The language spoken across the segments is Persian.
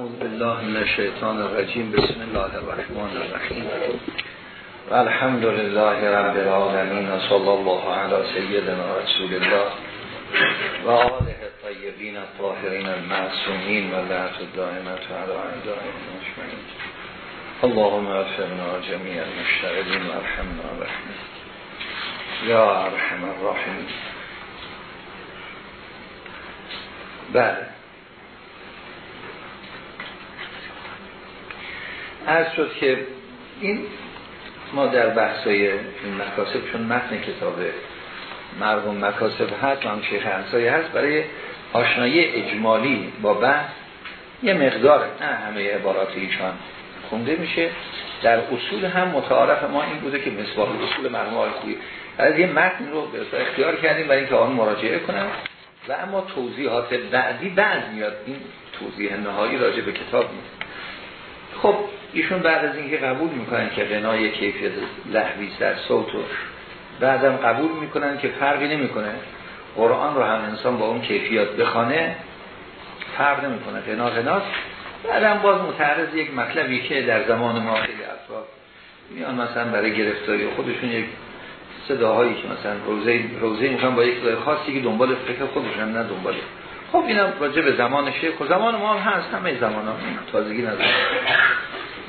اعوذ بالله من الشیطان الرجیم بسم الله الرحمن الرحیم و الحمد لله رب العالمین و صلی الله علی سیدنا رسول الله و آله الطیبین الطاهرین المعصومین و لعت الدائمت علی اعدائهم اجمعین. اللهم اغفرنا جميع المشتغلین و ارحمنا رحمت یا ارحم الراحمین. بله از شد که این ما در بحثای این مکاسب چون متن کتاب مرغوم مکاسب هست هم شیخ هست برای آشنایی اجمالی با بحث یه مقدار نه همه عبارات ایشان خونده میشه. در اصول هم متعارف ما این بوده که مصباح اصول مرحوم آقای خویی. از یه متن رو به اختیار کردیم برای اینکه آن مراجعه کنم و اما توضیحات بعدی بعد میاد. این توضیح نهایی راجع به کتاب نیست. خب ایشون بعد از اینکه قبول می‌کنن که غنای کیفیت لحوی در صوت و بعدم قبول می‌کنن که فرقی نمی‌کنه. قرآن رو هم انسان با اون کیفیت بخانه فرق نمی‌کنه. غنا غناست. بعدم باز متعرض یک مطلبی که در زمان ما خیلی افراد میان مثلا برای گرفتاری خودشون یک صداهایی که مثلا روزه روزه می‌خوان با یک صدای خاصی که دنبال فکر خودشون نه دنبال. خب اینا راجع به زمان شیخ و زمان ما هم هست. همه زمان تازگی نداره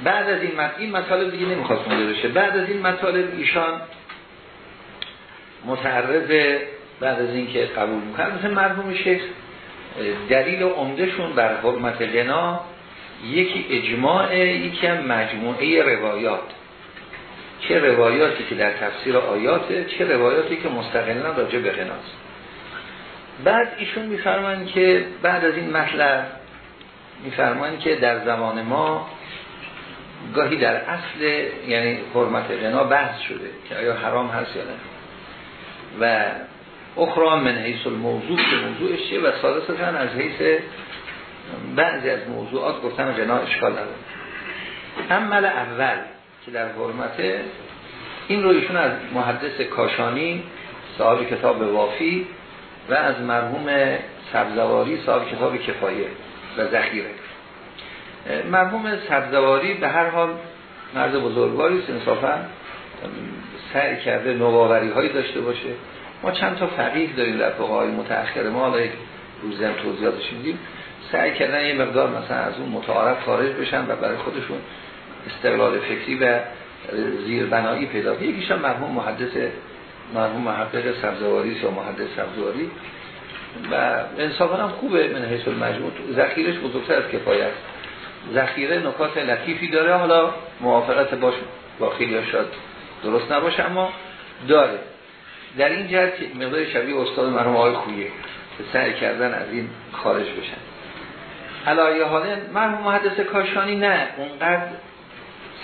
بعد از این مطالب این مطالب دیگه نمی‌خواد خونده بشه. بعد از این مطالب ایشان متعرض بعد از اینکه قبول می‌کنن مثل مرحوم شیخ دلیل عمدهشون بر حرمت غنا یکی اجماع یکی هم مجموعه روایات. چه روایاتی که در تفسیر آیاته چه روایاتی که مستقلا راجع به غناست بعد ایشون میفرمان که بعد از این مطلب میفرمان که در زمان ما گاهی در اصل یعنی حرمت غنا بحث شده که آیا حرام هست یا نه. و اخرى من حیث الموضوع که موضوعش چیه؟ و ثالثتا از حیث بعضی از موضوعات گفتن غنا اشکال نداره. عمل اول که در حرمت این رو ایشون از محدث کاشانی صاحب کتاب وافی و از مرحوم سبزواری صاحب کتاب کفایه و ذخیره. مرحوم سبزواری به هر حال مرد بزرگواری است انصافا سعی کرده نوآوری هایی داشته باشه. ما چند تا فقیه داریم در فقهای متأخر ما حالا یک روزی هم توضیحاتش میدیم سعی کردن یه مقدار مثلا از اون متعارف خارج بشن و برای خودشون استقلال فکری و زیربنایی پیدا کنن. یکیش هم مرحوم محدث مرحوم محقق سبزواری یا محدث سبزواری. و انصافا هم خوبه من حیث المجموع ذخیرش بزرگتر از کفایت. ذخیره نکات لطیفی داره. حالا موافقت باش با خیلی شاید درست نباشه اما داره. در این جهت مقدار شبیه استاد مرحوم آقای خویه که سعی کردن از این خارج بشن. علایه حالا مرحوم محدث کاشانی نه. اونقدر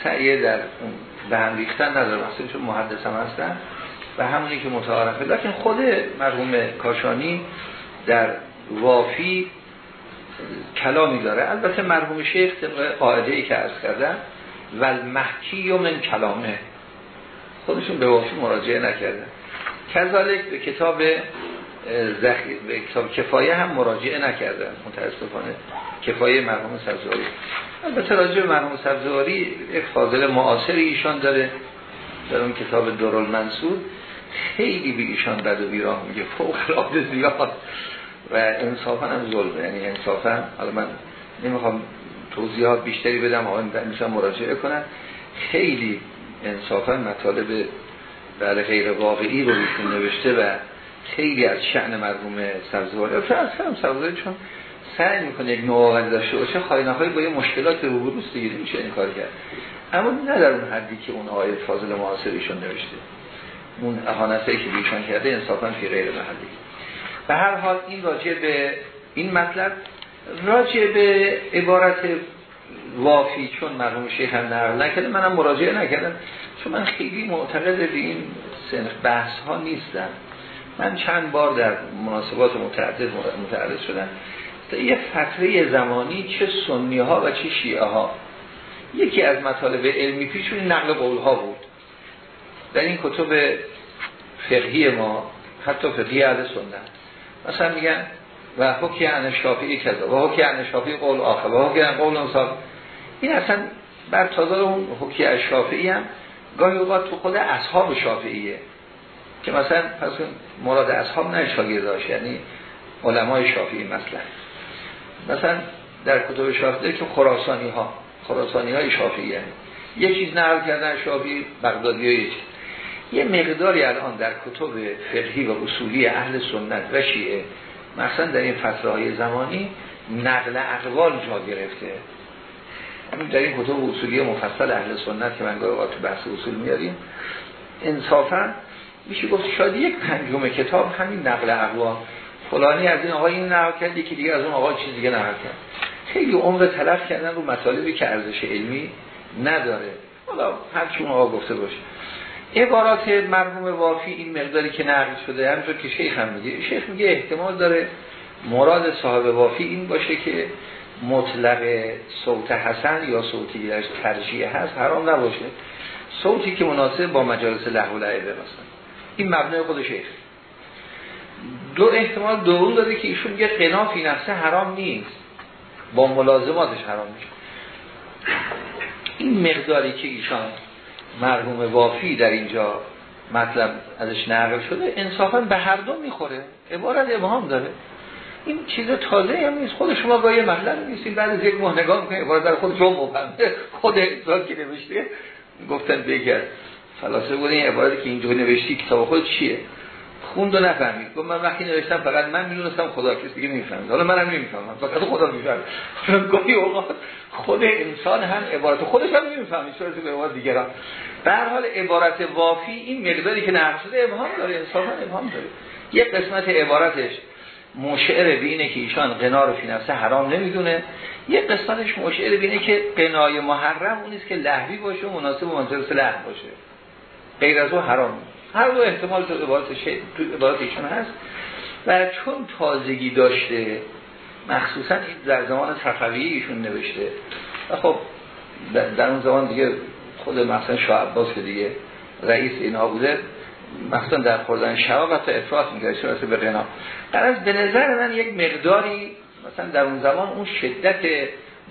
سعیه در اون به هم ریختن نداره. مثلا چون محدث هم هستن و همونی که متعارفه. لیکن خود مرحوم کاشانی در وافی کلامی داره. البته مرحوم شیخ قاعده ای که عرض کردن و المحکی من کلامه. خودشون به وافی مراجعه نکردن. کذالک به کتاب زخیر به کتاب کفایه هم مراجعه نکردن متاسفانه. کفایه مرحوم سبزواری. البته راجع مرحوم سبزواری یک فاضل معاصری ایشان داره در اون کتاب دارالمنصور خیلی به ایشان بد و بیراه میگه. فوق العاده زیاد. و انصافا هم ظلمه. یعنی انصافا حالا من نمی‌خوام توضیحات بیشتری بدم آقای میشن مراجعه کنن. خیلی انصافا مطالب بله غیر واقعی رو نوشته و خیلی از شعن مرحوم سبزواری. هم سبزواری چون سعی می‌کنه یک نوع داشته باشه خواهی نهایی با یه مشکلات روبروست دیگه میشه این کار کرد. اما نه در اون حدی که اون آیه فاضل معاصریشون نوشته. اون احانته که بیشان کرده انصافا فی غیر محلی. به هر حال این راجع به این مطلب راجع به عبارت وافی چون مرحوم شیخ هم نقل نکرده منم مراجعه نکردم. چون من خیلی معتقد به این سنخ بحث ها نیستم. من چند بار در مناسبات متعدد متعرض شدم. یه فتره زمانی چه سنی ها و چه شیعه ها یکی از مطالب علمی پیشون نقل قول ها بود. در این کتب فقهی ما حتی فقهی اهل سنت. مثلا میگن و حکی عن شافعی کذا و حکی عن شافعی قول آخر و حکی قول انصاف این اصلا بر تازار اون حکی از شافعی هم گاهی اوقات تو خود اصحاب شافعیه. که مثلا پس مراد اصحاب نه شاگرداش یعنی علمای شافعی مثلا. مثلا در کتب شافعی که خراسانی ها خراسانی های شافعی یه چیز نقل کردن شافعی بغدادی های یه مقداری الان در کتب فقهی و اصولی اهل سنت و شیعه مثلا در این فتره های زمانی نقل اقوال جا گرفته. در این کتب اصولی مفصل اهل سنت که من گاهی تو بحث اصول میاریم انصافا میشه گفت شاید یک پنجم کتاب همین نقل اقوال. فلانی از این آقا این نقل کرد یکی دیگه از اون آقا چیز دیگه نقل کرد. خیلی عمر تلف کردن رو مطالبی که ارزش علمی نداره. حالا هر چون آقا گفته باشه. عبارات مرحوم وافی این مقداری که نقل شده همونطور که شیخ هم میگه. شیخ میگه احتمال داره مراد صاحب وافی این باشه که مطلق صوت حسن یا صوتی درش ترجیح هست حرام نباشه. صوتی که مناسب با مجالس لحو و لعبه مثلا. این مبنای خود شیخ. دو احتمال دوم داره که ایشون میگه قنافی نفسه حرام نیست. با ملازماتش حرام میشه. این مقداری که ایشان مرحوم وافی در اینجا مطلب ازش نقل شده انصافا به هر دو می‌خوره. عبارت ابهام داره. این چیز تازه هم نیست. خود شما با یه مطلب نیستیم بعد از یک ماه نگاه می‌کنید عبارت در خود رو مبهمه خود انسان که نوشته گفتن بگر فلاسفه بودن این عبارتی که اینجا نوشتی کتاب خود چیه؟ خوند و نفهمید. گفت من وقتی نوشتم فقط من می‌دونستم خدا کسی دیگه نمی‌فهمید حالا منم نمی‌فهمم. فقط خدا می‌فهمه. گفتی اوقات خود انسان هم عبارت خودش هم نمی‌فهمید چرا تو عبارت دیگران. به هر حال عبارت وافی این مقداری که نقل شده ابهام داره انصافا ابهام داره. یه قسمت عبارتش مشعر بینه که ایشان قنا رو فی نفسه حرام نمی‌دونه. یه قسمتش مشعر بینه که قنای محرم اونیست که لحوی باشه و مناسب منطقه لحو باشه. غیر از او حرام هر دو احتمال تو عبارت, تو عبارت ایشان هست. و چون تازگی داشته مخصوصا در زمان صفوی ایشون نوشته. و خب در اون زمان دیگه خود مثلا شاه عباس که دیگه رئیس اینا بوده مثلا در خوردن شباب حتی افراط میگه صورت به غنا. قرار به نظر من یک مقداری مثلا در اون زمان اون شدت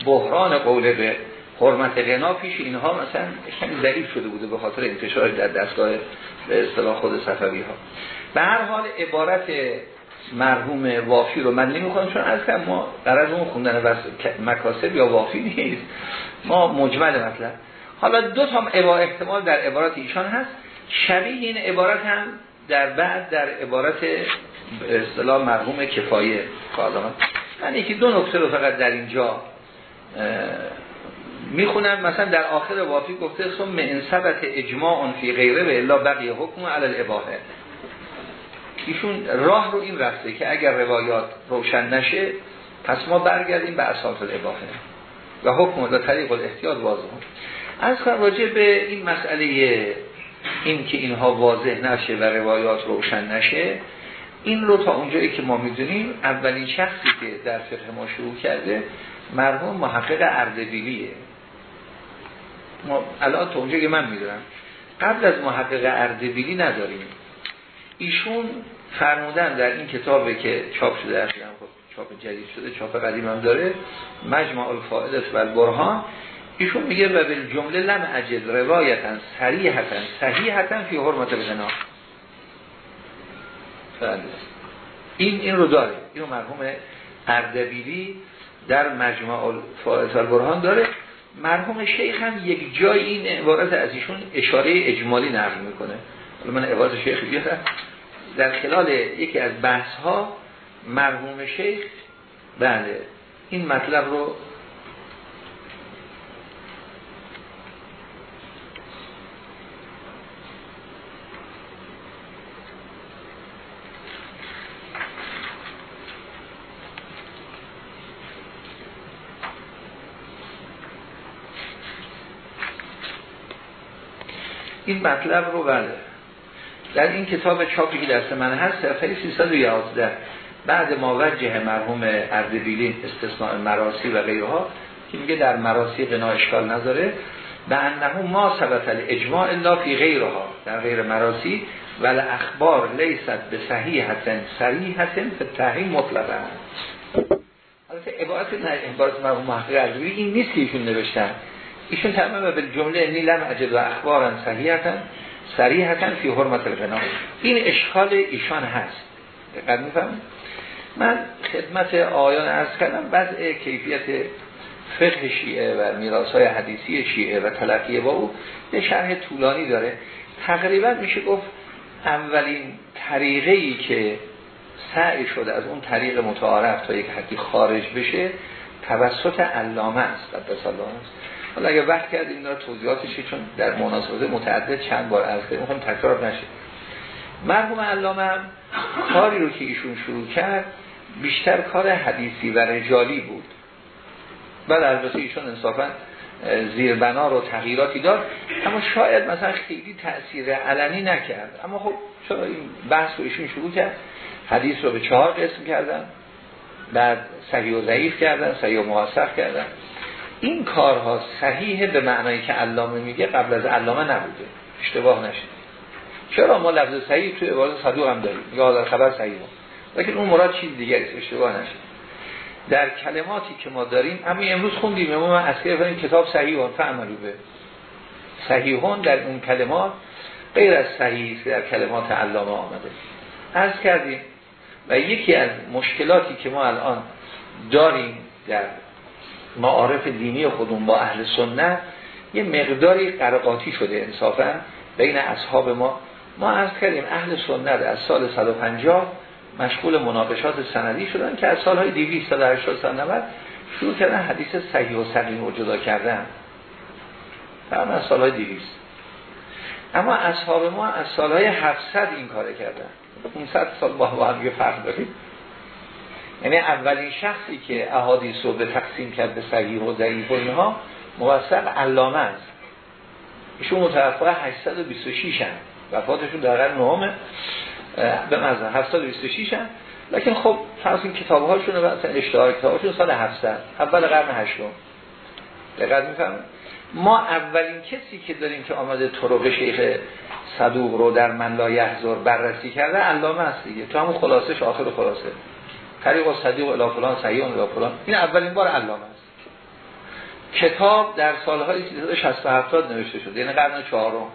بحران قوله به حرمت غنا پیش اینها مثلا کمی ضعیف شده بوده به خاطر انتشار در دستگاه به اصطلاح خود صفوی ها به هر حال عبارت مرحوم وافی رو من نمی‌خوام چون از کم ما قرار اون خوندن بس مکاسب یا وافی نیست. ما مجمل مثلا حالا دو تا احتمال در عبارت ایشان هست. شبیه این عبارت هم در بعد در عبارت اصطلاح مرحوم کفایه کارلمان من یکی دو نکته رو فقط در اینجا می‌خونم. مثلا در آخر وافی گفته ثم انصبت اجماع فی غیره و الا بقیه حکم علی الاباحه. ایشون راه رو این رفته که اگر روایات روشن نشه پس ما برگردیم به اساس الاباحه. و حکم در طریق الاحتیاط واضح. از راجع به این مسئله این که اینها واضح نشه و روایات روشن نشه این رو تا اونجایی که ما می‌دونیم اولین شخصی که در فقه ما شروع کرده مرحوم محقق اردبیلیه. ما الان تا اونجایی که من می‌دونم قبل از محقق اردبیلی نداریم. ایشون فرمودن در این کتابی که چاپ شده اخیرا خب چاپ جدید شده چاپ قدیم هم داره مجمع الفائدت و البرهان ایشون میگه و به جمله لم اجد روایتا صریحتا صحیحتا فی حرمت الغنا این این رو داره. اینو مرحوم اردبیلی در مجمع الفائدت البرهان داره. مرحوم شیخ هم یک جای این عبارت از ایشون اشاره اجمالی نقل می‌کنه. من عبارت شیخ بیارم. در خلال یکی از بحث ها مرحوم شیخ بله این مطلب رو این مطلب رو بله در این کتاب چاپی که دست من هست صفحه 311 بعد ما وجه مرحوم اردبیلی استثناء مراسی و غیرها که میگه در مراسی قنا اشکال نداره به انه ما ثبت الاجماع الا فی غیرها در غیر مراسی ول اخبار لیست به صحیحتن صریحتن به تحریم مطلقا. البته عبارت نه عبارت مرحوم محقق این نیست که ایشون نوشتن. ایشون تمام به جمله نیلم عجب و اخبارن صحیحتن. صریحتن فی حرمت الغنا. این اشکال ایشان هست. دقت می‌فهمید من خدمت آیان ارز کردم وضع کیفیت فقه شیعه و میراث های حدیثی شیعه و تلقیه با او یه شرح طولانی داره. تقریبا میشه گفت اولین طریقه که سعی شده از اون طریق متعارف تا یک حدی خارج بشه توسط علامه است. قدس الله است. حالا اگه وقت کردیم اینا توضیحاتش چون در مناسبات متعدد چند بار عرض کردیم می‌خوام تکرار نشه. مرحوم علامه هم کاری رو که ایشون شروع کرد بیشتر کار حدیثی و رجالی بود. بعد البته ایشون انصافا زیربنا رو تغییراتی داد اما شاید مثلا خیلی تأثیر علنی نکرد. اما خب چرا این بحث رو ایشون شروع کرد؟ حدیث رو به چهار قسم کردن بعد صحیح و ضعیف کردن صحیح و موثق کردن. این کارها صحیح به معنایی که علامه میگه قبل از علامه نبوده. اشتباه نشید چرا ما لفظ صحیح توی عبارت صدوق هم داریم؟ یا در خبر صحیح. لیکن اون مراد چیز دیگه است. اشتباه نشید در کلماتی که ما داریم اما امروز خوندیم امام اصلی این کتاب صحیحون فعملو به. صحیحون در اون کلمات غیر از صحیح در کلمات علامه آمده. از کردیم و یکی از مشکلاتی که ما الان داریم در معارف دینی خودمون با اهل سنت یه مقداری قرقاتی شده انصافا بین اصحاب ما. ما از کردیم اهل سنت از سال 150 مشغول مناقشات سندی شدن که از سالهای 200 تا 80 سال 90 شروع کردن حدیث صحیح و سقیم رو جدا کردن. هم از سالهای 200 اما اصحاب ما از سالهای 700 این کار کردن. 500 سال با هم یه فرق داریم. یعنی اولین شخصی که احادیث رو به تقسیم کرد به صحیح و ضعیف و اینها موثق علامه است. ایشون متوفا 826 هم وفاتشون در قرن نهم به مزن. 726 هم لیکن خب فرض این کتاب هاشون و مثلا اشتهار کتاب هاشون سال 700 اول قرن هشتم. دقت می‌فهمم ما اولین کسی که داریم که آمده طرق شیخ صدوق رو در من لا بررسی کرده علامه است دیگه. تو همون خلاصش آخر خلاصه. طریق صدیق الی فلان صحیح الی فلان. این اولین بار علامه است. کتاب در سالهای 360 70 نوشته شده یعنی قرن چهارم.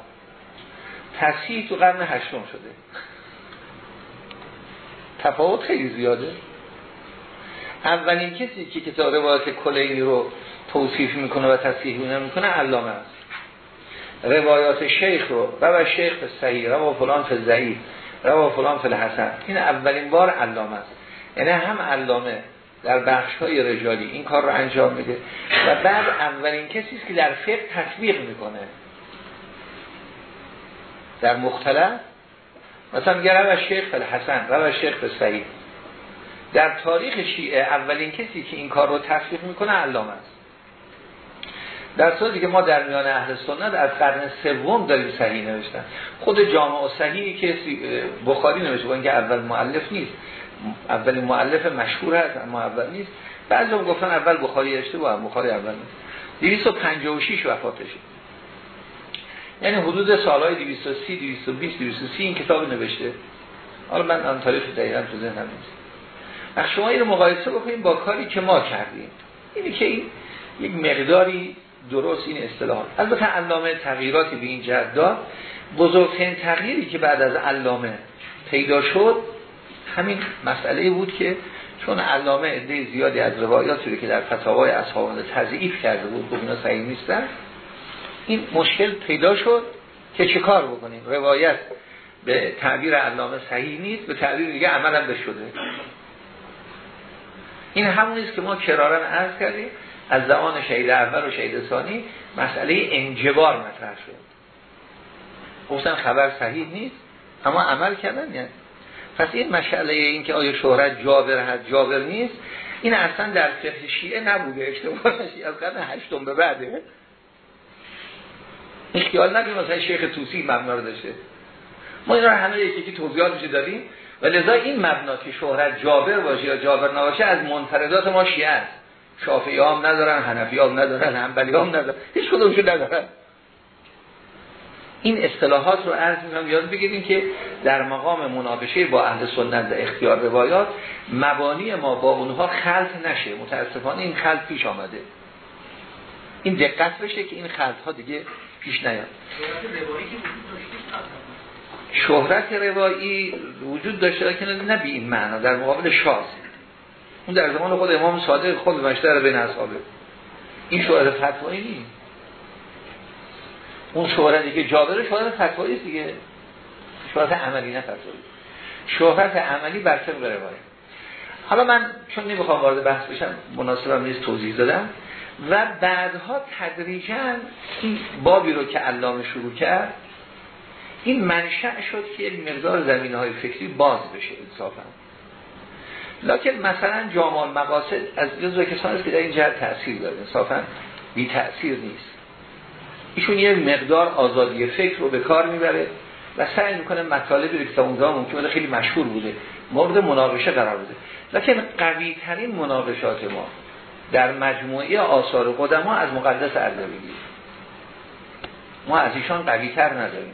تصحیح تو قرن هشتم شده. تفاوت خیلی زیاده. اولین کسی که کتاب روایت کلینی رو توصیف می‌کنه و تصحیح می‌کنه علامه است. روایات شیخ رو و شیخ صحیح و فلان فی ضعیف و فلان فی این اولین بار علامه است. یعنی هم علامه در بخش های رجالی این کار رو انجام میده و بعد اولین کسی است که در فقه تطبیق می‌کنه. در مختلف مثلا میگه رو شیخ الحسن رو شیخ سعید. در تاریخ شیعه اولین کسی که این کار رو تطبیق می‌کنه علامه است. در صورتی که ما در میان اهل سنت از قرن سوم داریم صحیح نوشتن. خود جامع و صحیحی که بخاری نوشته با اینکه اول معلف نیست. اولین معلف مشهور هست اما اول نیست. بعضی هم گفتن اول بخاری اشتباه بخاری اول نیست. 256 وفاتشه. یعنی حدود سالهای 230 220 230 این کتاب نوشته. حالا من آن تاریخ دقیقا تو ذهنم نیست. وقت شما این مقایسه بکنیم با کاری که ما کردیم. اینی که این یک مقداری درست این اصطلاحات البته علامه تغییراتی به این جهت داد. بزرگترین تغییری که بعد از علامه پیدا شد همین مسئله بود که چون علامه عده زیادی از روایاتی که در فتاوای اصحاب تضعیف کرده بود گفت اینا صحیح نیستن این مشکل پیدا شد که چه کار بکنیم؟ روایت به تعبیر علامه صحیح نیست به تعبیر دیگه عملا شده. این همون است که ما کرارن عرض کردیم از زمان شهید اول و شهید ثانی مسئله انجبار مطرح شد. گفتن خبر صحیح نیست اما عمل کردن یعنی پس این مسئله این آیا شهرت جابر هست جابر نیست این اصلا در فقه شیعه نبوده. اشتباه نشید از قرن هشتم به بعده. این خیال نکنیم مثلا شیخ توسی مبنا رو داشته. ما این را همه یکی که توضیحاتش داریم و لذا این مبنا که شهرت جابر باشه یا جابر نباشه از منفردات ما شیعه است. شافعی هم ندارن حنفی هم ندارن هم ندارن. هیچ کدومشون ندارن. این اصطلاحات رو عرض می‌کنم یاد بگیریم که در مقام مناقشه با اهل سنت و اختیار روایات مبانی ما با اونها خلط نشه. متاسفانه این خلط پیش آمده. این دقت بشه که این خلط ها دیگه پیش نیاد. شهرت روایی وجود داشته که نه بی این معنا در مقابل شاز. اون در زمان خود امام صادق خود مشتر بین اصحابه. این شهرت فتوایی نیست. اون شهرتی که جابره شهرت فتوایی دیگه. شهرت عملی نه فتوایی شهرت عملی بر طبق روایت. حالا من چون نمی‌خوام وارد بحث بشم مناسبم نیست توضیح دادم. و بعدها تدریجا این بابی رو که علامه شروع کرد این منشأ شد که یک مقدار زمین های فکری باز بشه انصافا. لکن مثلا جامال مقاصد از جزو کسانی است که در این جهت تأثیر داره. انصافا بی تأثیر نیست. ایشون یه مقدار آزادی فکر رو به کار می‌بره و سعی می‌کنه مطالبی رو که اونجا ممکنه خیلی مشهور بوده. مورد مناقشه قرار بده لکن قوی ترین مناقشات ما در مجموعه آثار قدما از مقدس اردبیلی ما از ایشان قوی تر نداریم.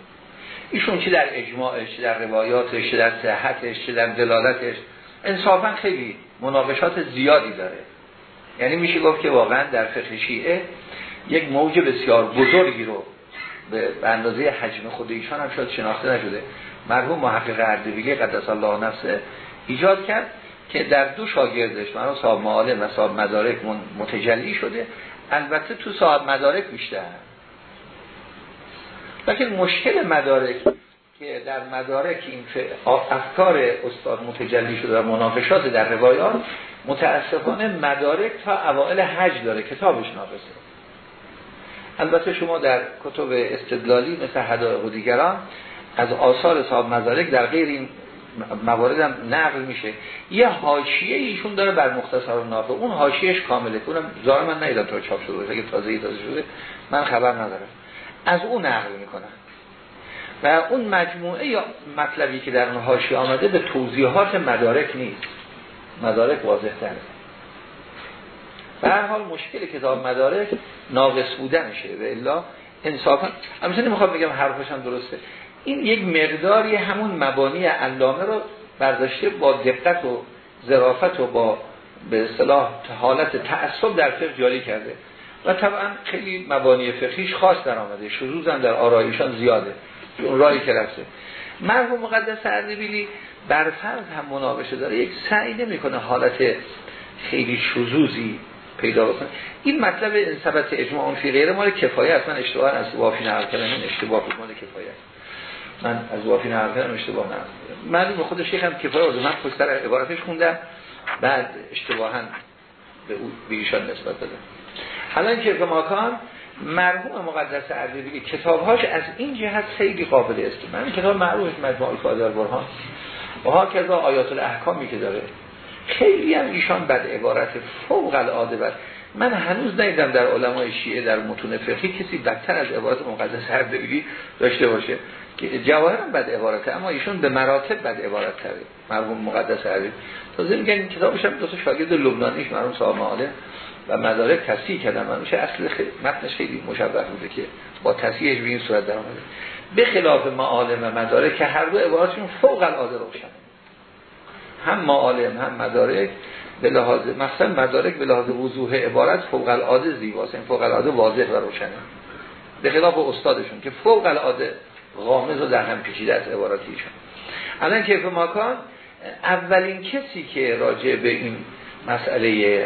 ایشون چی در اجماعش چی در روایاتش چی در صحتش چی در دلالتش. انصافا خیلی مناقشات زیادی داره. یعنی میشه گفت که واقعا در فقه شیعه یک موج بسیار بزرگی رو به اندازه حجم خود ایشان هم شاید شناخته نشده. مرحوم محقق اردبیلی قدس الله نفسه ایجاد کرد که در دو شاگردش مرحوم صاحب معالم و صاحب مدارک متجلی شده. البته تو صاحب مدارک بیشتر. لیکن مشکل مدارک که در مدارک این افکار استاد متجلی شده و مناقشات در روایات متاسفانه مدارک تا اوائل حج داره کتابش ناقصه. البته شما در کتب استدلالی مثل حدائق و دیگران از آثار صاحب مدارک در غیر این موارد هم نقل میشه. یه حاشیه ایشون داره بر مختصر نافع. اون حاشیهش کامله. اونم زار من نیدم تا چاپ شده اگه تازه تازه شده من خبر ندارم. از اون نقل می‌کنن. و اون مجموعه یا مطلبی که در اون آمده به توضیحات مدارک نیست. مدارک واضح تره. به هر حال مشکل کتاب مدارک ناقص بودنشه و الا انصافا. همچنین نمی‌خوام بگم حرفش هم درسته. این یک مقداری همون مبانی علامه رو برداشته با دقت و ظرافت و با به اصطلاح حالت تعصب در فقه جاری کرده. و طبعا خیلی مبانی فقهیش خاص در آمده. شروع هم در آرایشان زیاده. اون رایی که رفته. مرحوم مقدس اردبیلی بر فرض هم مناقشه داره. یک سعی نمی‌کنه حالت خیلی شذوذی پیدا بکنه. این مطلب انسبت اجماع فی غیر مال کفایت من اشتباه از وافی نقل کردم. این اشتباه بود مال کفایت من از وافی نقل کردم اشتباه نه معلوم خود شیخ هم کفایت من پشتر عبارتش خوندم. بعد اشتباها به او به ایشان نسبت دادم. حالا که ماکان مرحوم مقدس اردبیلی کتابهاش از این جهت خیلی قابل است. من کتاب معروف مجموع الفاضل برهان و ها که آیات الاحکامی که داره. خیلی هم ایشان بد عبارت. فوق العاده بد. من هنوز ندیدم در علمای شیعه در متون فقهی کسی بدتر از عبارت مقدس اردبیلی داشته باشه. که جواهر بد عبارته اما ایشون به مراتب بد عبارت تره مرحوم مقدس اردبیلی تازه میگن این کتابش هم دو شاگرد لبنانیش مرحوم صاحب معالم و مدارک تصحیح کردن. من اصل خیلی متنش خیلی مشبه بوده که با تصحیحش به این صورت در آمده به خلاف معالم و مدارک که هر دو عباراتشون فوق العاده روشن هم معالم هم مدارک به لحاظ مثلا مدارک به لحاظ وضوح عبارت فوق العاده زیباست این فوق العاده واضح و روشنه. به خلاف استادشون که فوق العاده غامض و در هم پیچیده از عباراتیشون. الان کیف ماکان اولین کسی که راجع به این مسئله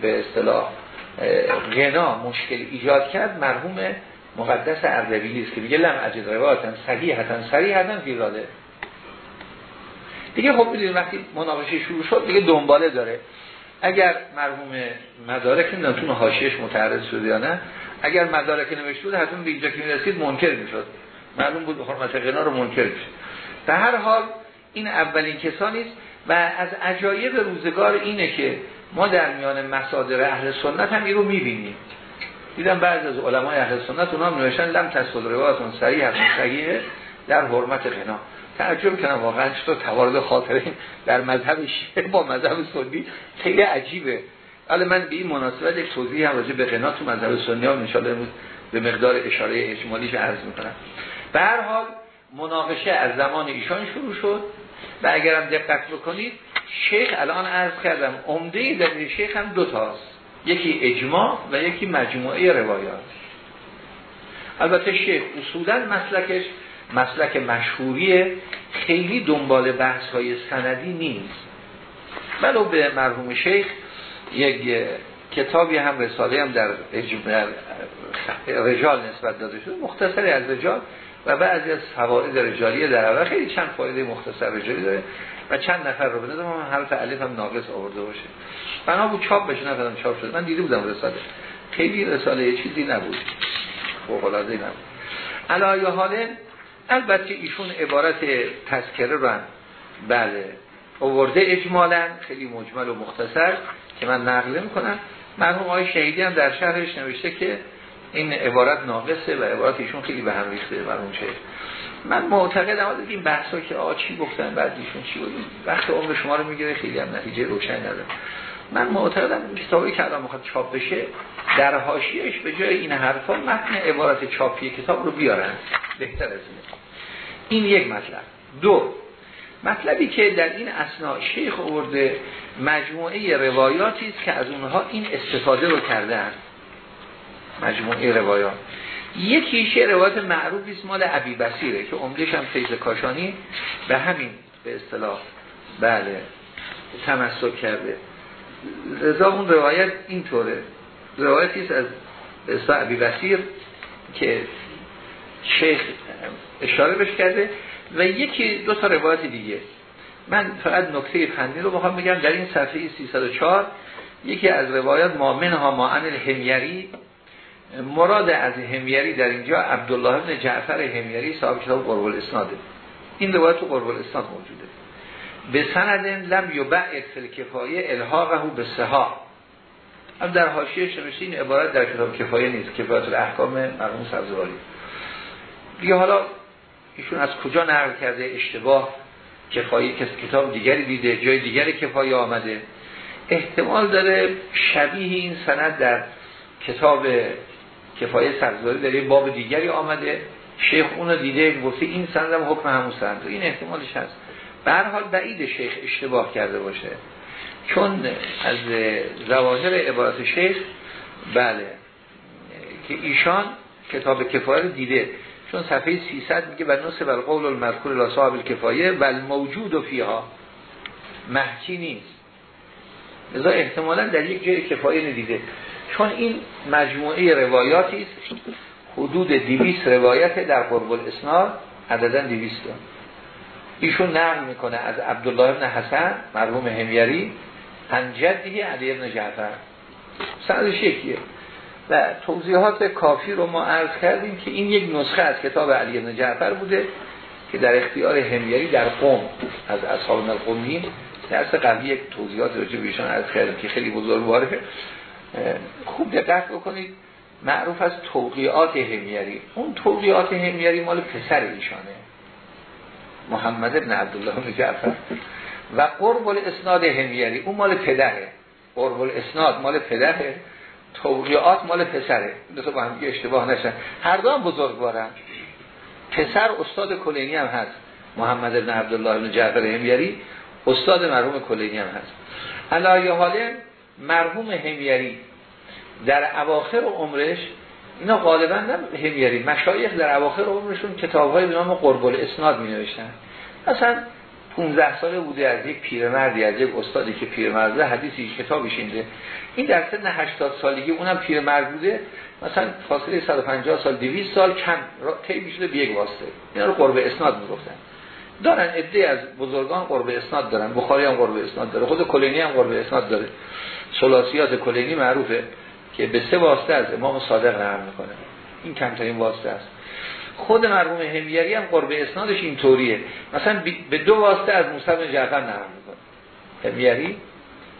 به اصطلاح غنا مشکل ایجاد کرد مرحوم مقدس اردبیلی است که میگه لم اجد روایتا صحیحتا صریحتا فی راده دیگه خب می‌دونید وقتی مناقشه شروع شد دیگه دنباله داره. اگر مرحوم مدارک نمی‌دونم تو حاشیه‌اش متعرض شده یا نه اگر مدارک نوشته بود حتما به اینجا که می‌رسید منکر می‌شد. معلوم بود حرمت غنا رو منکر میشه. به هر حال این اولین کسانی است و از عجایب روزگار اینه که ما در میان مصادر اهل سنت هم این رو می‌بینیم. دیدم بعض از علمای اهل سنت اونا هم نوشتن لم تصل روایتون صحیح هست صحیحه در حرمت غنا. تعجب کنم واقعا چطور توارد خاطر در مذهب شیعه با مذهب سنی خیلی عجیبه. حالا من به این مناسبت یک توضیح هم راجع به غنا تو مذهب سنی ها ان به مقدار اشاره اجمالیش عرض می‌کنم. به هر حال مناقشه از زمان ایشان شروع شد و اگرم دقت بکنید شیخ الان عرض کردم عمده در شیخ هم دو تاست. یکی اجماع و یکی مجموعه روایات. البته شیخ اصولا مسلکش مسلک مشهوری خیلی دنبال بحث های سندی نیست. ولو به مرحوم شیخ یک کتابی هم رساله هم در رجال نسبت داده شد مختصری از رجال و بعضی از فواید رجالی در اول. خیلی چند فایده مختصر رجالی داره و چند نفر رو بنظرم هم حرف الف هم ناقص آورده باشه. بنا بود چاپ بشه نفرم چاپ شد من دیده بودم رساله. خیلی رساله چیزی نبود. فوق العاده نبود علایه حاله البته ایشون عبارت تذکره رو هم بله اوورده اجمالا خیلی مجمل و مختصر که من نقل می‌کنم مرحوم آقای شهیدی هم در شهرش نوشته که این عبارت ناقصه و عبارت ایشون خیلی به هم ریخته مرحوم شهید. من معتقدم این بحثا که آقا چی گفتن بعد ایشون چی بود وقت عمر شما رو می‌گیره خیلی هم نتیجه روشن نداره. من معتقدم کتابی که الان می‌خواد چاپ بشه در حاشیهش به جای این حرفا متن عبارت چاپی کتاب رو بیارن. بهتر از این. این یک مطلب. دو مطلبی که در این اسنا شیخ آورده مجموعه روایاتی است که از اونها این استفاده رو کردن. مجموعه روایات. یکیش روایت معروفی است مال ابی بصیره که عمدش هم فیض کاشانی به همین به اصطلاح. بله تمسک کرده. رضا اون روایت اینطوره. روایتی است از ابی بصیر که شیخ اشاره بش کرده و یکی دو تا روایت دیگه. من فقط نکته فنی رو بخوام بگم. در این صفحه 304 یکی از روایات مامن ها ماعن الهمیری. مراد از همیری در اینجا عبدالله ابن جعفر همیری صاحب کتاب قرب الاسناده این روایت تو قرب الاسناد موجوده. به سند لم یبعد فی الکفایه الحاقه به سها هم در حاشیه نوشته این عبارت در کتاب کفایه نیست. کفایت الاحکام مرحوم سبزواری. دیگه حالا ایشون از کجا نقل کرده اشتباه کفایه کس کتاب دیگری دیده جای دیگری کفایه آمده؟ احتمال داره شبیه این سند در کتاب کفایه سرزاری در یه باب دیگری آمده. شیخ اونو دیده گفته این سند هم حکم همون سند. این احتمالش هست. به هر بعید شیخ اشتباه کرده باشه. چون از زواهر عبارت شیخ بله که ایشان کتاب کفایه دیده. چون صفحه 300 میگه و نصف بر قول المذکور لا صاحب الکفایه و الموجود و فیها. محکی نیست. لذا احتمالا در یک جای کفایه ندیده. چون این مجموعه روایاتی است حدود 200 روایت در قرب الاسناد عددا 200 ایشون نقل می‌کنه از عبدالله ابن حسن مرحوم همیری ان جدی علی ابن جعفر. سندش یکیه. و توضیحات کافی رو ما عرض کردیم که این یک نسخه از کتاب علی ابن جعفر بوده که در اختیار همیری در قوم از اصحاب القومین درس قبلی یک توضیحات راجع ایشان عرض کردیم که خیلی بزرگواره خوب دقت بکنید معروف از توقیات همیری اون توقیات همیری مال پسر ایشانه محمد ابن عبدالله بن جعفر. و قرب الاسناد همیری اون مال پدره. قرب الاسناد مال پدره. توقیات مال پسره. مثل با هم اشتباه نشن. هر دو هم بزرگوارن. پسر استاد کلینی هم هست. محمد ابن عبدالله بن جعفر همیری استاد مرحوم کلینی هم هست. علایه حاله مرحوم همیری در اواخر عمرش اینا غالبا نه همیری مشایخ در اواخر عمرشون کتاب های به نام قرب الاسناد می نوشتن مثلا 15 ساله بوده از یک پیرمردی از یک استادی که پیرمرده حدیثی کتابش اینده این در سن 80 سالگی اونم پیرمرد بوده. مثلا فاصله 150 سال 200 سال کم طی می‌شده به یک واسطه. اینا رو قرب اسناد می‌گفتن. دارن عده از بزرگان قرب اسناد دارن. بخاری هم قرب اسناد داره. خود کلینی هم قرب اسناد داره. ثلاثیات کلینی معروفه که به سه واسطه از امام صادق نقل می‌کنه. این کمترین واسطه است. خود مرحوم همیری هم قرب اسنادش این طوریه مثلا به دو واسطه از موسی بن جعفر نقل می‌کنه. همیری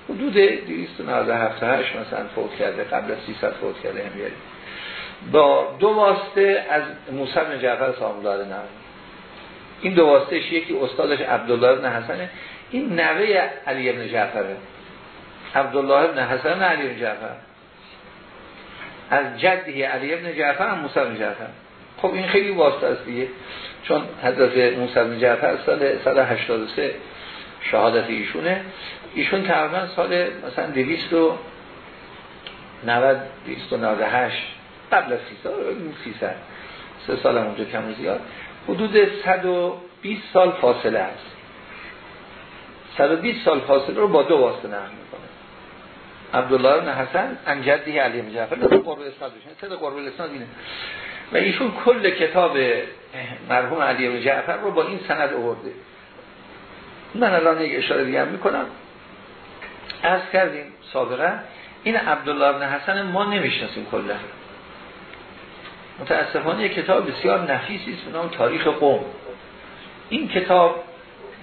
حدود 297 مثلا فوت کرده قبل از 300 فوت کرده همیری با دو واسطه از موسی بن جعفر الله نقل. این دو واسطهش یکی استادش عبدالله بن حسنه. این نوه علی بن جعفره. عبدالله بن حسن علی بن جعفر. از جدی علی ابن جعفر هم موسی بن جعفر. خب این خیلی واسطه است دیگه. چون حضرت موسی بن جعفر سال 183 شهادت ایشونه. ایشون تقریبا سال مثلا 290 298 قبل از 300 300 سه سال اونجا کم و زیاد. حدود 120 سال فاصله است. 120 سال فاصله رو با دو واسطه نقل می‌کنه. عبدالله بن حسن انجدی علی بن جعفر قرب اسناد بشن سه قرب اسناد اینه. و ایشون کل کتاب مرحوم علی بن جعفر رو با این سند آورده. من الان یک اشاره دیگه می‌کنم. از کردیم سابقا این عبدالله بن حسن ما نمی‌شناسیم کلا. متاسفانه یک کتاب بسیار نفیسی است نام تاریخ قوم. این کتاب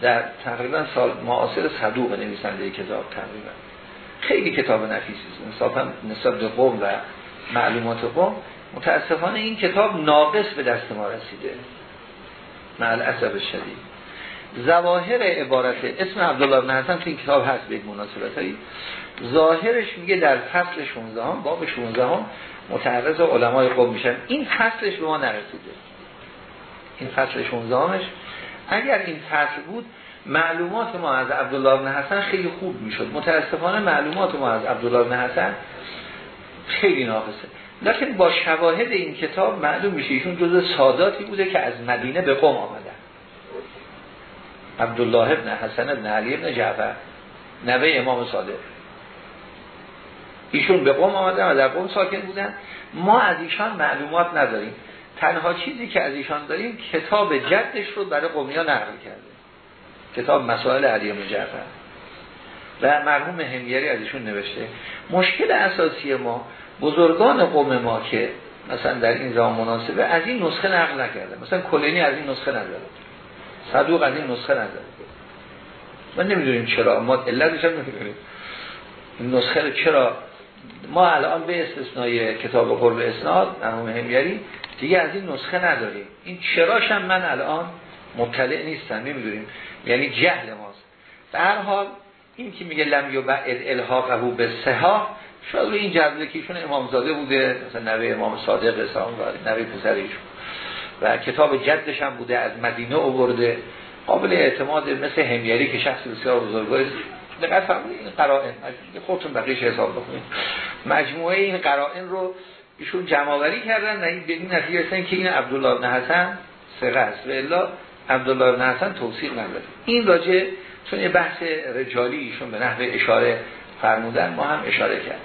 در تقریبا سال معاصر صدوق نویسنده کتاب تقریبا. خیلی کتاب نفیسی است نسبت به قوم و معلومات قوم. متاسفانه این کتاب ناقص به دست ما رسیده. مع الاسف شدید. ظواهر عبارت اسم عبدالله بن حسن این کتاب هست به مناسبت هایی ظاهرش میگه در فصل 16 هم باب 16 هم متعرض علمای قوم میشن. این فصلش به ما نرسیده. این فصل 16 همش اگر این فصل بود معلومات ما از عبدالله بن حسن خیلی خوب می‌شد. متاسفانه معلومات ما از عبدالله بن حسن خیلی ناقصه. لکن با شواهد این کتاب معلوم میشه ایشون جز ساداتی بوده که از مدینه به قوم آمدن. عبدالله ابن حسن ابن علی ابن جعفر نوه امام صادق. ایشون به قوم آمدن و در قوم ساکن بودن. ما از ایشان معلومات نداریم. تنها چیزی که از ایشان داریم کتاب جدش رو برای قومیا نقل کرده. کتاب مسائل علی ابن جعفر. و مرحوم همیری از ایشون نوشته. مشکل اساسی ما بزرگان قوم ما که مثلا در این زمان مناسبه از این نسخه نقل نکرده. مثلا کلینی از این نسخه نداره صدوق از این نسخه نداره ما نمی‌دونیم چرا. ما علتش هم نمی‌دونیم. این نسخه رو چرا؟ ما الان به استثنای کتاب قرب اسناد مرحوم همیری دیگه از این نسخه نداریم. این چراش هم من الان مطلع نیستم. نمی‌دونیم. یعنی جهل ماست. در حال این که میگه لم یبعد الحاقه به سها شاید این جبله که ایشون امامزاده بوده مثلا نوه امام صادق اسلام و نوه پسرش. و کتاب جدش هم بوده از مدینه آورده. قابل اعتماد مثل همیری که شخص بسیار بزرگوار. دقیق فرمودید این قرائن. خودتون بقیش حساب بکنید. مجموعه این قرائن رو ایشون جمع کردن. نه به این نتیجه رسیدن که این عبدالله بن حسن ثقه است. و الا عبدالله بن حسن توصیق نداره. این راجع چون یه بحث رجالی ایشون به نحو اشاره فرمودن ما هم اشاره کرد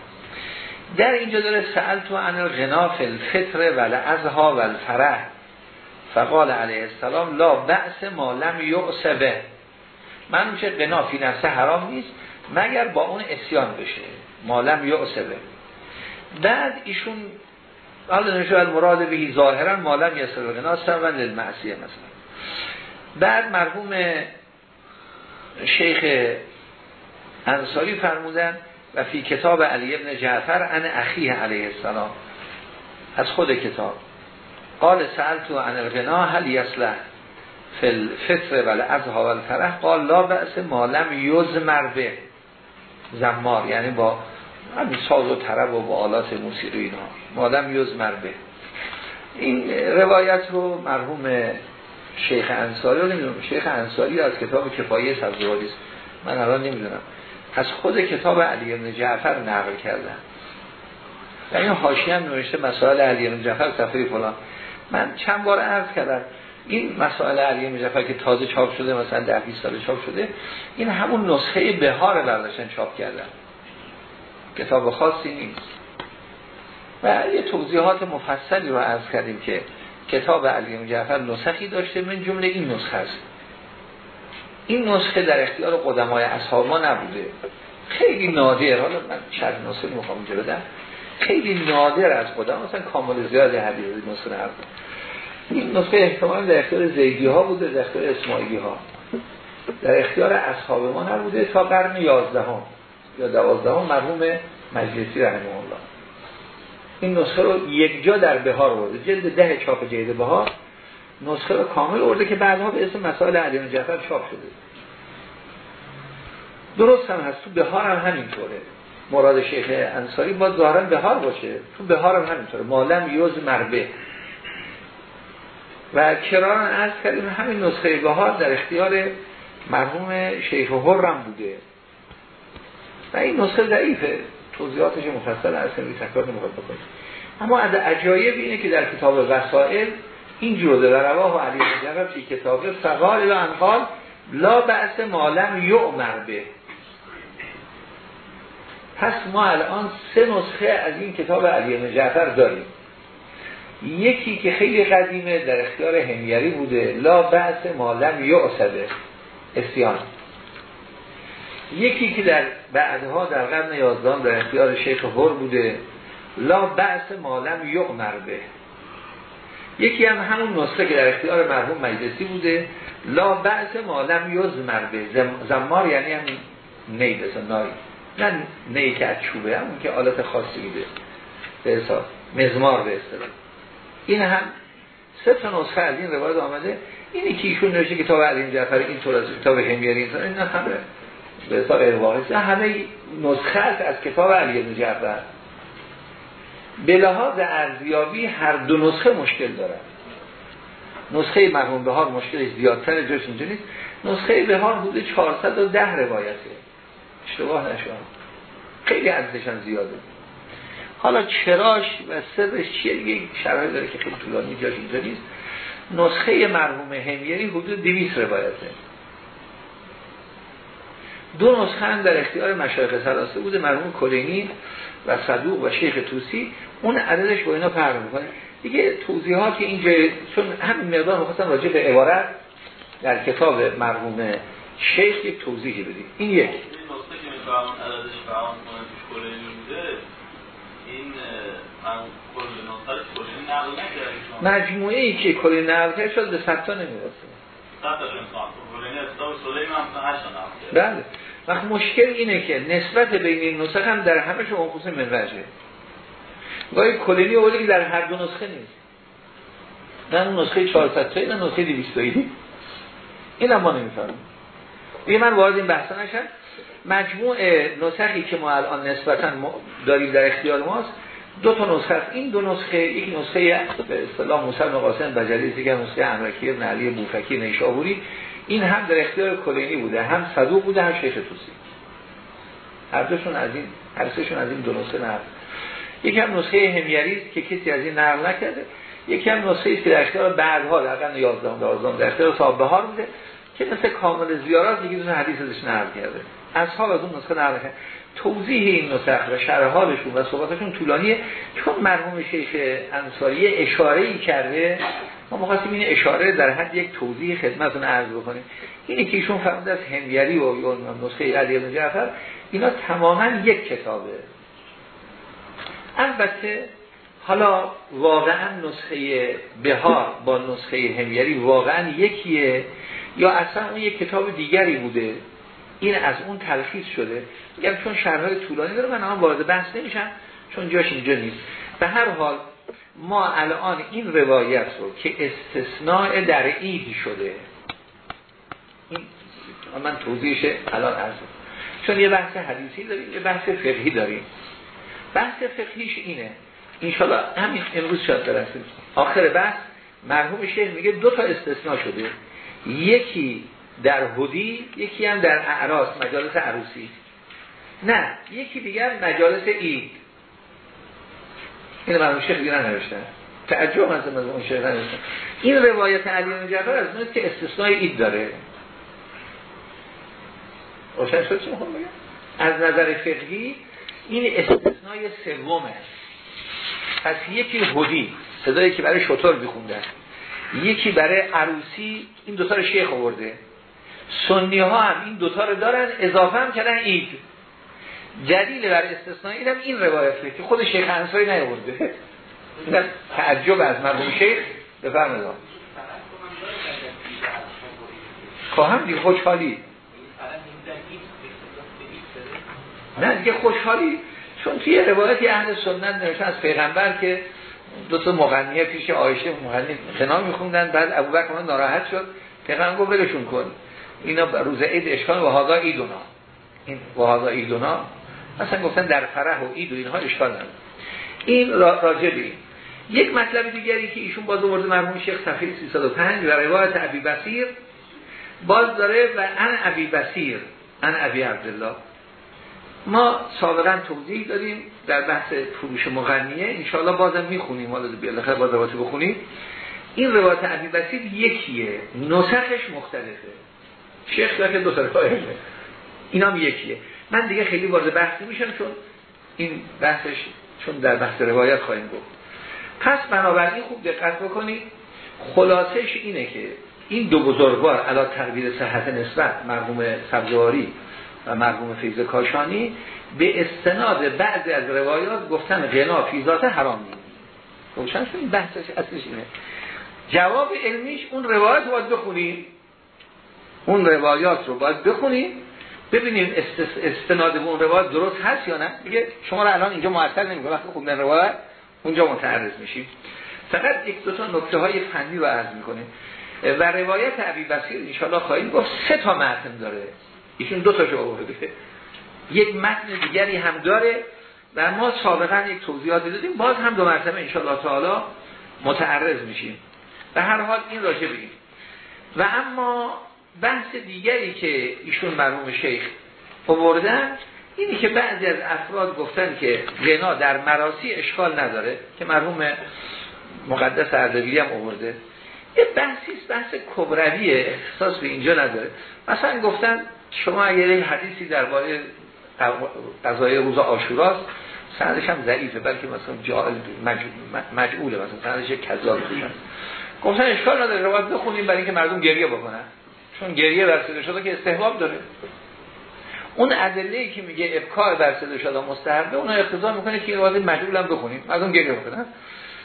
در اینجا داره سأل تو عن الغنا فی الفطر و لعزها و الفرح فقال علیه السلام لا بأس ما لم یعصبه من میشه غنا فی نفسه حرام نیست مگر با اون اسیان بشه. ما لم یعصبه بعد ایشون حالا نشو المراد بهی ظاهرا ما لم یعصبه غنا سرون للمعصیه مثلا. بعد مرحوم شیخ انصاری فرمودن و فی کتاب علی ابن جعفر ان اخیه علیه السلام. از خود کتاب. قال سألتو عن الغنا هل یصلح فی الفطر و الازها و الفرح؟ قال لا بأس ما لم یزمر به. زمار یعنی با همین ساز و طرب و با آلات موسیقی اینا. ما لم یزمر به. این روایت رو مرحوم شیخ انصاری رو نمی‌دونم شیخ انصاری از کتاب کفایه سبزواری است. من الان نمی‌دونم. از خود کتاب علی بن جعفر نقل کردن. و این حاشیه هم نوشته مسائل علی بن جعفر صفحه فلان. من چند بار عرض کردم این مسائل علی بن جعفر که تازه چاپ شده مثلا در 20 سال چاپ شده این همون نسخه بهار برداشتن چاپ کردن. کتاب خاصی نیست. و یه توضیحات مفصلی رو عرض کردیم که کتاب علی بن جعفر نسخی داشته من جمله این نسخه است. این نسخه در اختیار قدمای اصحاب ما نبوده. خیلی نادر حالا من چند نسخه می‌خوام اینجا بدم. خیلی نادر از خودم مثلا کامل زیاد حدیث نسخه نرد این نسخه احتمال در اختیار زیدی ها بوده در اختیار اسماعیلی ها در اختیار اصحاب ما نبوده تا قرن یازدهم یا دوازدهم مرحوم مجلسی رحمه الله این نسخه رو یک جا در بهار برده جلد ده چاپ جید بهار نسخه رو کامل ارده که بعدها به اسم مسائل علی جعفر چاپ شده. درست هم هست. تو بهار هم همینطوره. مراد شیخ انصاری با ظاهرا بهار باشه. تو بهار هم همینطوره. مالم یوز مربه و کران از کردیم همین نسخه بهار در اختیار مرحوم شیخ هرم بوده. و این نسخه ضعیفه. توضیحاتش مفصل از تکرار نمی‌خواد بکنید اما از عجایب اینه که در کتاب وسائل این جوده و رواه و علی جرب فی کتاب فقال و انقال لا بأس مالم یعمر به. پس ما الان سه نسخه از این کتاب علی جعفر داریم. یکی که خیلی قدیمه در اختیار همیری بوده لا بحث مالم یعصده اسیان. یکی که در بعدها در قرن یازدان در اختیار شیخ هر بوده لا بحث مالم یعمر به. یکی هم همون نسخه که در اختیار مرحوم مجلسی بوده لا بحث مالم یزمر به زمار یعنی همین نی نای نه نی که از چوبه همون که آلت خاصی میده به حساب. مزمار به اصطلاح. این هم سه تا نسخه از این روایت آمده. اینی که ایشون نوشته کتاب علی جعفر این طور از کتاب همیری این نه همه به حساب ارواحی همه نسخه از کتاب علی جعفر. به لحاظ ارزیابی هر دو نسخه مشکل دارن نسخه مرحوم بهار مشکلش زیادتر جاش اینجا نیست. نسخه بهار حدود 410 روایته. اشتباه نشون. خیلی عددشان زیاده. حالا چراش و سرش چیه؟ دیگه شرایط داره که خیلی طولانی جاش اینجا نیست. نسخه مرحوم همیری حدود 200 روایته. دو نسخه هم در اختیار مشایخ سلاسه بوده مرحوم کلینی و صدوق و شیخ توسی اون عددش با اینا فرق می‌کنه. دیگه توضیحات اینجا چون همین مقدار می‌خواستم راجع به عبارت در کتاب مرحوم شیخ یک توضیحی بدیم. این یک. مجموعه ای که کلی نقل کرد شد به ستا نمی‌رسه. بله. وقت مشکل اینه که نسبت بین این نسخه هم در همه شما خصوص منوجه گاهی کلینی اولی که در هر دو نسخه نیست. نه نسخه 400 تایی نه نسخه 200 تایی این هم ما نمی‌فهمیم. من وارد این بحثا نشم. مجموع نسخی که ما الان نسبتا داریم در اختیار ماست دو تا نسخه این دو نسخه یک نسخه به اصطلاح موسی بن قاسم بجلی دیگه نسخه امرکی ابن علی بوفکی نیشابوری این هم در اختیار کلینی بوده هم صدوق بوده هم شیخ توسی. هر دوشون از این هر سهشون از این دو نسخه نقل. یکی نسخه همیری است که کسی از این نقل نکرده. یکی هم نسخه است که در اختیار بعدها در قرن 11 12 در اختیار صاحب بهار بوده که مثل کامل زیارات دیگه دونه حدیث ازش نقل کرده. اصحاب از اون نسخه نقل کرده. توضیح این نسخ و شرح حالشون و صحبتشون طولانیه. چون مرحوم شیخ انصاری اشاره ای کرده ما مخواستیم این اشاره در حد یک توضیح خدمتون عرض بکنیم. اینی که ایشون فرمود از همیری و نسخه علی بن جعفر اینا تماما یک کتابه. البته حالا واقعا نسخه بهار با نسخه همیری واقعا یکیه یا اصلا اون یک کتاب دیگری بوده؟ این از اون تلخیص شده. میگم چون شرحای طولانی داره من هم وارد بحث نمیشم چون جاش اینجا نیست. به هر حال ما الان این روایت رو که استثناء در عید شده این من توضیحش الان عرض چون یه بحث حدیثی داریم یه بحث فقهی داریم. بحث فقهیش اینه. انشالله همین امروز شاید برسیم. آخر بحث مرحوم شیخ میگه دو تا استثناء شده. یکی در هدی یکی هم در اعراس مجالس عروسی. نه یکی دیگر مجالس اید این مرحوم شیخ دیگه ننوشتن تعجب از مرحوم شیخ ننوشتن این روایت علی جعفر از اون که استثناء اید داره. روشن شد چی از نظر فقهی این استثنای سومه. پس یکی هدی صدایی که برای شطور بخوندن یکی برای عروسی این دوتا رو شیخ آورده. سنی ها هم این دوتا رو دارن اضافه هم کردن اید جدیل بر استثنایی هم این روایته که خود شیخ انصاری نیاورده. این تعجب از مرحوم شیخ. بفرمایید. خواهم دیگه خوشحالی. نه دیگه خوشحالی. چون توی روایتی اهل سنت نوشته از پیغمبر که دو تا مغنیه پیش آیشه مغنی خنا میخوندن. بعد ابوبکر ناراحت شد. پیغمبر گفت ولشون کن. اینا روز عید اشکال و هادا ایدونا این و هادا ایدونا مثلا گفتن در فرح و اید و اینها اشکال نداره. این راجبی یک مطلب دیگری که ایشون باز آورده مرحوم شیخ صفحه 305 و روایت ابی بصیر. باز داره و ان ابی بصیر ان ابی عبدالله. ما سابقا توضیح دادیم در بحث فروش مغنیه. انشاءالله بازم می‌خونیم. حالا بالاخره باز روایت بخونیم. این روایت ابی بصیر یکیه. نسخش مختلفه. شیخ که دو تا این هم یکیه. من دیگه خیلی وارد بحث میشم چون این بحثش چون در بحث روایت خواهیم گفت. پس بنابراین خوب دقت بکنید. خلاصش اینه که این دو بزرگوار علا تقدیر صحت نسبت مرحوم سبزواری و مرحوم فیض کاشانی به استناد بعضی از روایات گفتن غنا فیزات حرام نیست. روشن این بحثش اصلش اینه. جواب علمیش اون روایات باید بخونیم. اون روایات رو باید بخونیم. ببینیم استناد به اون روایت درست هست یا نه؟ دیگه شما رو الان اینجا معطل نمیگه وقتی خوندن روایت اونجا متعرض میشیم. فقط یک دو تا نکته های فنی رو عرض می‌کنیم. و روایت عبی بسیر ان خواهیم گفت سه تا متن داره. ایشون دو تا آورده یک متن دیگری هم داره و ما سابقا یک توضیحات دادیم. باز هم دو مرتبه ان تعالی متعرض میشیم. و هر حال این راجع بگیم و اما بحث دیگری که ایشون مرحوم شیخ آوردن اینی که بعضی از افراد گفتن که غنا در مراسی اشکال نداره که مرحوم مقدس اردبیلی هم آورده. یه بحثی بحث کبرویه احساس به اینجا نداره. مثلا گفتن شما اگر این حدیثی درباره قضای روز آشوراست سندش هم ضعیفه بلکه مثلا جائل مجعوله مثلا سندش کذاب گفتن اشکال نداره روایت بخونیم برای اینکه مردم گریه بکنن. چون گریه برسده شده که استحباب داره. اون ادله ای که میگه ابکار برسده شده مستحبه اون اقتضا می‌کنه که روایت مجبول هم بخونیم. مردم گریه بکنن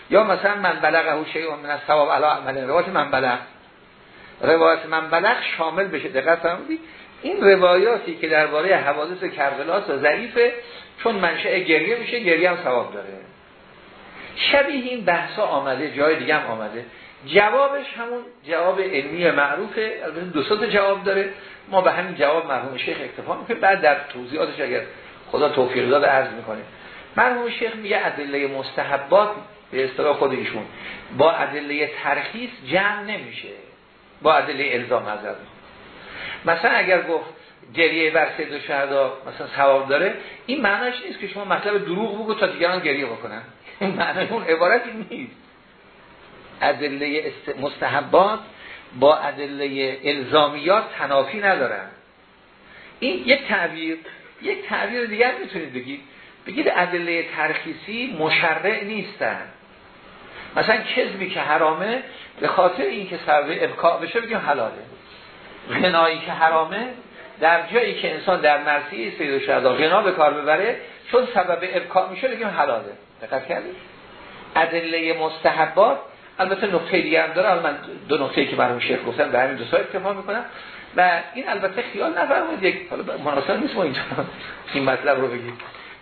یا مثلا من بلغه شیء من الثواب علی عمل. روایت من بلغ. روایت من بلغ شامل بشه. دقت فرمودید این روایاتی که درباره حوادث کربلا ضعیفه چون منشأ گریه میشه گریه هم ثواب داره. شبیه این بحثا آمده جای دیگه هم آمده. جوابش همون جواب علمی معروفه. البته دو تا جواب داره. ما به همین جواب مرحوم شیخ اکتفا می‌کنیم. بعد در توضیحاتش اگر خدا توفیق داد عرض می‌کنه مرحوم شیخ میگه ادله مستحبات به اصطلاح خود ایشون با ادله ترخیص جمع نمیشه. با ادله الزام حضرت. مثلا اگر گفت گریه بر سید شهدا مثلا ثواب داره این معناش نیست که شما مطلب دروغ بگو تا دیگران گریه بکنن. معنی اون عبارتی نیست. ادله مستحبات با ادله الزامیات تنافی ندارن. این یک تعبیر یک تعبیر دیگر می‌تونید بگید. بگید ادله ترخیصی مشرع نیستن. مثلا کذبی که حرامه به خاطر اینکه سبب ابکا بشه بگیم حلاله. غنایی که حرامه در جایی که انسان در مرسی سید و شهدا غنا به کار ببره چون سبب ابکا میشه بگیم حلاله. دقت کردید؟ ادله مستحبات البته نقطه دیگه هم داره. من دو نقطه که مرحوم شیخ گفتن به همین دو سایت اکتفا می‌کنم. و این البته خیال نفرمایید یک حالا مناسب نیست ما اینجا این مطلب رو بگیم.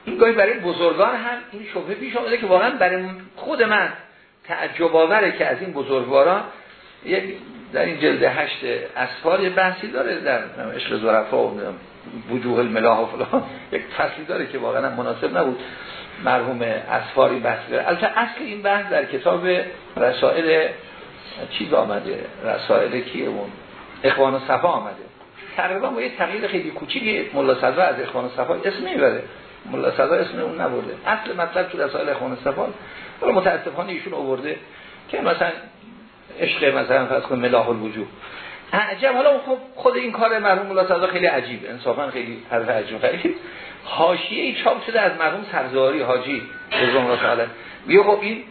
این گاهی برای بزرگان هم این شبهه پیش آمده که واقعا برای خود من تعجب آوره که از این بزرگواران یک در این جلد هشت اسفار یه بحثی داره در عشق زرفا و وجوه الملاح و فلان. یک فصلی داره که واقعا مناسب نبود. مرحوم اسفاری بحث داره. البته اصل این بحث در کتاب رسائل چیز آمده؟ رسائل کیه اون؟ اخوان و صفا آمده. تقریبا با یه تغییر خیلی کوچیکی ملا صدر از اخوان و صفا اسم می‌بره. ملا صدر اسم اون نبرده. اصل مطلب تو رسائل اخوان و صفا. ولی متاسفانه ایشون آورده که مثلا عشق مثلا فرض کن ملاح الوجوه. عجب حالا خب خود این کار مرحوم ملا خیلی عجیبه. انصافا خیلی حرف عجیب. خیلی حاشیه ای چاپ شده از مرحوم سرزاری حاجی بزرگ را تعالی میگه خب این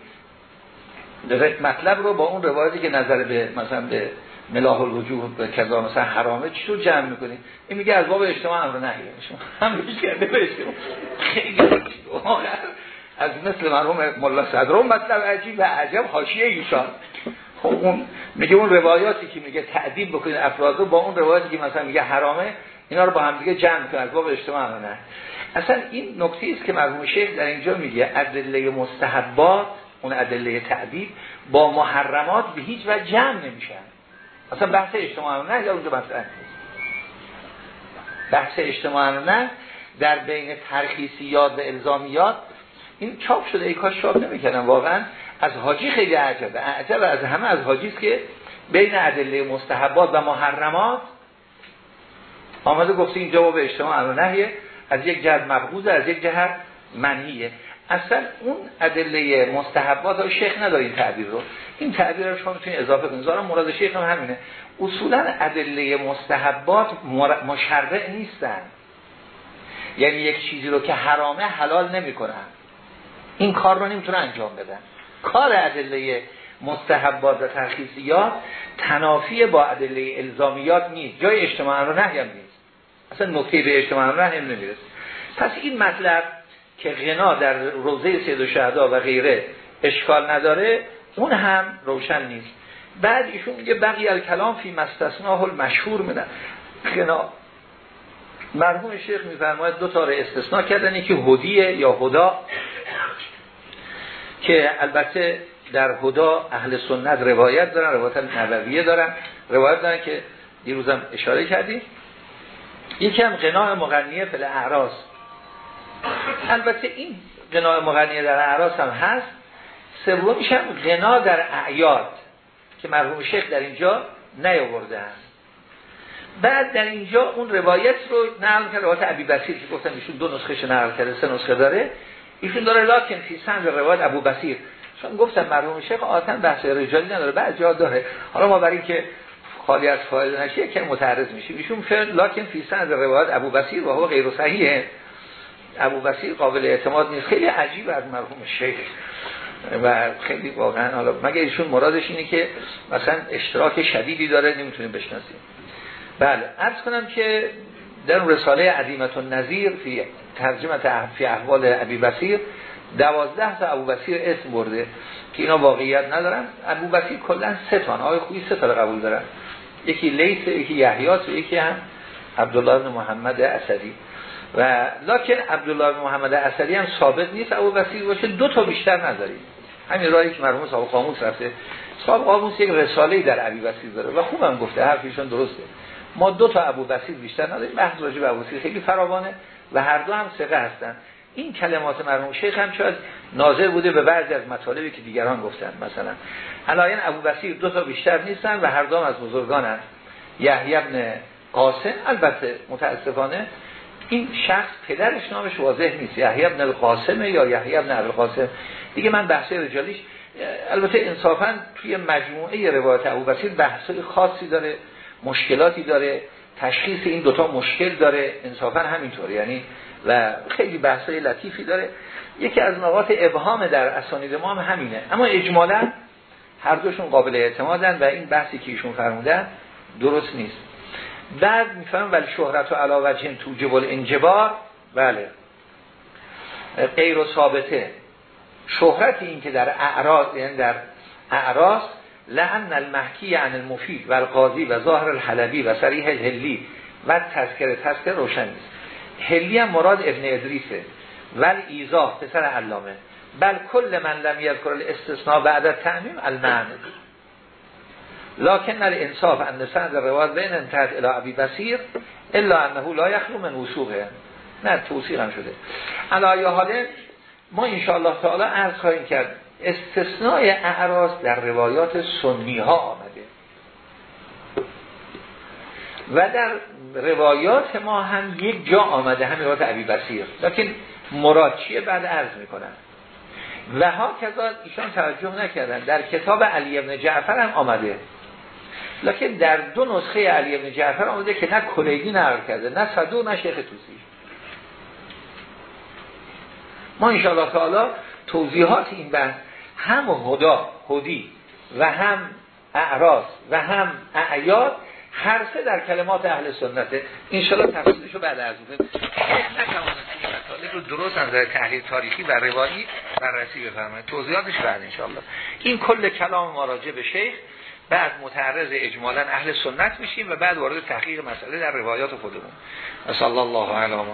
مطلب رو با اون روایتی که نظر به مثلا به ملاح الوجوه به کذا مثلا حرامه چی رو جمع می‌کنی؟ این میگه از باب اجتماع امر نهیه هم کرده به خیلی از مثل مرحوم ملا صدرون مطلب عجیب و عجب حاشیه ایشان. خب اون میگه اون روایاتی که میگه تعدیب بکنید افراد با اون روایاتی که مثلا میگه حرامه اینا رو با هم دیگه جمع کنه از باب اجتماع نه. اصلا این نکته است که مرحوم شیخ در اینجا میگه ادله مستحبات اون ادله تعدیب با محرمات به هیچ وجه جمع نمیشن. اصلا بحث اجتماع نه یا اونجا بحث بحث اجتماع نه در بین ترخیصیات و الزامیات. این چاپ شده ای کاش چاپ نمی‌کنم واقعا. از حاجی خیلی عجبه. عجب از همه از حاجی که بین ادله مستحبات و محرمات آمده گفته این جواب اجتماع امر نهیه از یک جهت مبغوض از یک جهت منهیه. اصلا اون ادله مستحبات ها شیخ نداره این تعبیر رو. این تعبیر رو شما می‌تونید اضافه کنید. زارا مراد شیخ هم همینه. اصولا ادله مستحبات مشرع نیستن. یعنی یک چیزی رو که حرامه حلال نمی‌کنن. این کار رو نمی‌تونه انجام بدن. کار ادله مستحبات و ترخیصیات تنافی با ادله الزامیات نیست. جای اجتماع رو نهی هم نیست. اصلا نکته به اجتماع رو نهی نمی‌رسه. پس این مطلب که غنا در روزه سید و و غیره اشکال نداره اون هم روشن نیست. بعد ایشون میگه بقیه الکلام فی مستثناه المشهور میدن. غنا مرحوم شیخ میفرماید دو تا استثناء کردن که هدیه یا هدا. که البته در هدا اهل سنت روایت دارن روایت نبویه دارن روایت دارن که دیروزم اشاره کردیم. هم غنا مغنیه فل اعراس البته این غنا مغنیه در اعراس هم هست. سومیش هم غنا در اعیاد که مرحوم شیخ در اینجا نیاورده است بعد در اینجا اون روایت رو نقل کرده روایت ابی بصیر که گفتم ایشون دو نسخه نقل کرده سه نسخه داره. ایشون داره لاکن فی سند روایت ابو بصیر. چون گفتم مرحوم شیخ آتن بحث رجالی نداره بعد جا داره. حالا ما برای که خالی از فایده نشه که متعرض میشیم. ایشون فعل لاکن فی سند روایت ابو بصیر و هو غیر صحیحه. ابو بصیر قابل اعتماد نیست. خیلی عجیب از مرحوم شیخ. و خیلی واقعا حالا مگه ایشون مرادش اینه که مثلا اشتراک شدیدی داره؟ نمی‌تونیم بشناسیم. بله عرض کنم که در رساله عظیمت النظیر فی ترجمه فی احوال ابی بصیر دوازده تا ابو بصیر اسم برده که اینا واقعیت ندارن. ابو بصیر کلا سه تا آقای خویی سه تا قبول دارن. یکی لیث یکی یحیی و یکی هم عبدالله بن محمد اسدی. و لکن عبدالله بن محمد اسدی هم ثابت نیست ابو بصیر باشه. دو تا بیشتر نداریم. همین راهی که مرحوم صاحب قاموس رفته. صاحب قاموس یک رساله در ابی بصیر داره و خوبم گفته. حرفشون درسته. ما دو تا ابو بصیر بیشتر نداریم بحث راجع به ابو بصیر خیلی فراوانه و هر دو هم ثقه هستن. این کلمات مرحوم شیخ هم شاید ناظر بوده به بعضی از مطالبی که دیگران گفتن مثلا. علاین ابو بصیر دو تا بیشتر نیستن و هر دو از بزرگانن. یحیی ابن قاسم البته متاسفانه این شخص پدرش نامش واضح نیست. یحیی ابن القاسم یا یحیی ابن القاسم دیگه من بحث رجالیش البته انصافا توی مجموعه روایت ابو بصیر بحثای خاصی داره. مشکلاتی داره تشخیص این دوتا مشکل داره انصافا همینطور یعنی و خیلی بحثای لطیفی داره. یکی از نقاط ابهام در اسانید ما هم همینه. اما اجمالا هر دوشون قابل اعتمادن و این بحثی که ایشون فرمودن درست نیست. بعد میفهم ولی شهرت و جن توجب الانجبار بله. غیر و ثابته. شهرت این که در اعراض یعنی در اعراض لعن المحکی عن المفید و القاضی و ظاهر الحلبی و سریح الهلی و تذکر تذکر روشن نیست. هلی هم مراد ابن ادریسه. ول ایزا پسر علامه. بل کل من لم یذکر الاستثناء بعد تعمیم المعنی. لکن الانصاف ان سند روایت بین انتهت الى ابی بصیر الا انه لا یخلو من وسوقه. نه توصیل هم شده. علا حاله ما انشاءالله تعالی عرض خواهیم کرد. استثناء اعراض در روایات سنی ها آمده. و در روایات ما هم یک جا آمده هم روایات عبی بسیر لیکن مراد چیه بعد عرض می‌کنن و ها کذا ایشان توجه نکردن. در کتاب علی ابن جعفر هم آمده. لیکن در دو نسخه علی ابن جعفر آمده که نه کلیدی نقل کرده نه صدو نه شیخ توسی ما انشاءالله تعالی توضیحات این بحث هم هدا هدی و هم اعراض و هم اعیاد هر سه در کلمات اهل سنته انشالله تفصیلشو بعد از اون. رو درست از تحلیل تاریخی و روایی بررسی بفرمایید. توضیحاتش بعد انشالله این کل کلام مراجع به شیخ بعد متعرض اجمالا اهل سنت میشیم و بعد وارد تحقیق مسئله در روایات خودمون. صلی الله علیه